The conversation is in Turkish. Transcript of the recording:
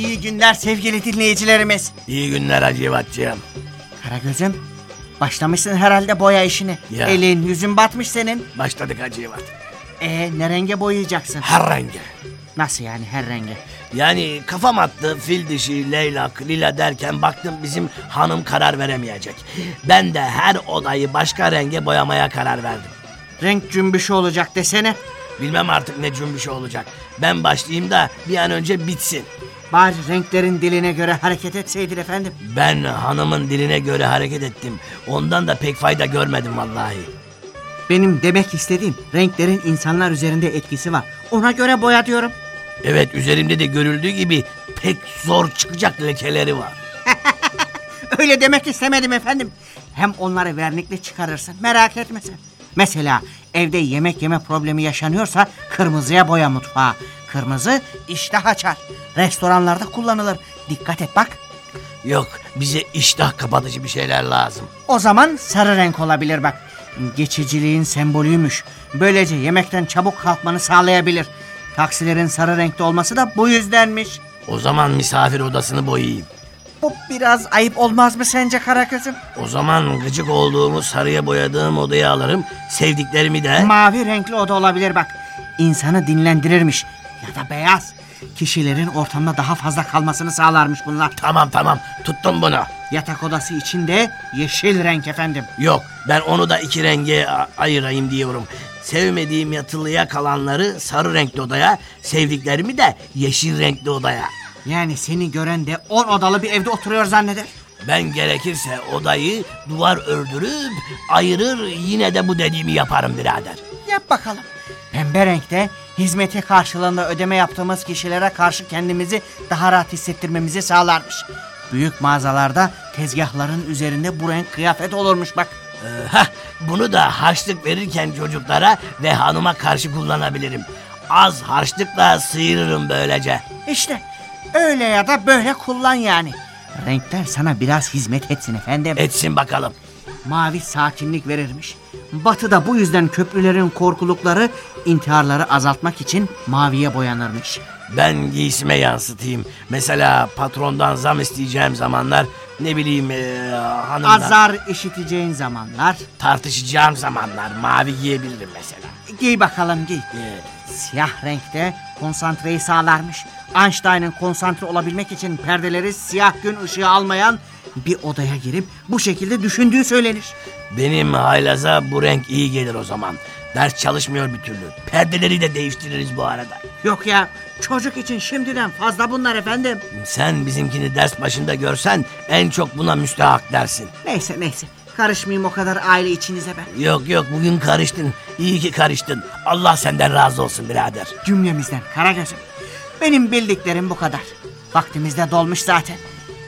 İyi günler sevgili dinleyicilerimiz. İyi günler Hacivatcığım. Karagöz'üm başlamışsın herhalde boya işini. Ya. Elin yüzün batmış senin. Başladık Hacivat. E ne renge boyayacaksın? Her renge. Nasıl yani her renge? Yani kafam attı fil dişi, leylak, lila derken baktım bizim hanım karar veremeyecek. Ben de her odayı başka renge boyamaya karar verdim. Renk cümbüşü olacak desene. Bilmem artık ne cümbüşü olacak. Ben başlayayım da bir an önce bitsin. Bari renklerin diline göre hareket etseydin efendim. Ben hanımın diline göre hareket ettim. Ondan da pek fayda görmedim vallahi. Benim demek istediğim renklerin insanlar üzerinde etkisi var. Ona göre boya diyorum. Evet üzerimde de görüldüğü gibi pek zor çıkacak lekeleri var. Öyle demek istemedim efendim. Hem onları vernikle çıkarırsın merak etme sen. Mesela evde yemek yeme problemi yaşanıyorsa kırmızıya boya mutfağı. Kırmızı iştah açar. Restoranlarda kullanılır. Dikkat et bak. Yok bize iştah kapatıcı bir şeyler lazım. O zaman sarı renk olabilir bak. Geçiciliğin sembolüymüş. Böylece yemekten çabuk kalkmanı sağlayabilir. Taksilerin sarı renkte olması da bu yüzdenmiş. O zaman misafir odasını boyayayım. Bu biraz ayıp olmaz mı sence Karagöz'üm? O zaman gıcık olduğumu sarıya boyadığım odaya alırım. Sevdiklerimi de... Mavi renkli oda olabilir bak. İnsanı dinlendirirmiş. Ya da beyaz. Kişilerin ortamda daha fazla kalmasını sağlarmış bunlar. tamam tamam tuttum bunu. Yatak odası için de yeşil renk efendim. Yok ben onu da iki renge ayırayım diyorum. Sevmediğim yatılıya kalanları sarı renkli odaya, sevdiklerimi de yeşil renkli odaya. Yani seni gören de on odalı bir evde oturuyor zanneder. Ben gerekirse odayı duvar ördürüp ayırır yine de bu dediğimi yaparım birader. Yap bakalım. Pembe renkte hizmeti karşılığında ödeme yaptığımız kişilere karşı kendimizi daha rahat hissettirmemizi sağlarmış. Büyük mağazalarda tezgahların üzerinde bu renk kıyafet olurmuş bak. Ee, heh, bunu da harçlık verirken çocuklara ve hanıma karşı kullanabilirim. Az harçlıkla sıyırırım böylece. İşte öyle ya da böyle kullan yani. Renkler sana biraz hizmet etsin efendim. Etsin bakalım. Mavi sakinlik verirmiş. Batı da bu yüzden köprülerin korkulukları intiharları azaltmak için maviye boyanırmış. Ben giysime yansıtayım. Mesela patrondan zam isteyeceğim zamanlar ne bileyim ee, hanımdan Azar işiteceğin zamanlar tartışacağım zamanlar mavi giyebilirim mesela. giy bakalım giy. Ee, Siyah renkte konsantreyi sağlarmış. Einstein'ın konsantre olabilmek için perdeleri siyah gün ışığı almayan bir odaya girip bu şekilde düşündüğü söylenir. benim haylaza bu renk iyi gelir o zaman. Ders çalışmıyor bir türlü. Perdeleri de değiştiririz bu arada. Yok ya çocuk için şimdiden fazla bunlar efendim. Sen bizimkini ders başında görsen en çok buna müstahak dersin. Neyse neyse karışmayayım o kadar aile içinize ben. Yok yok bugün karıştın. İyi ki karıştın. Allah senden razı olsun birader. Cümlemizden Karagöz'üm. Benim bildiklerim bu kadar. Vaktimiz de dolmuş zaten.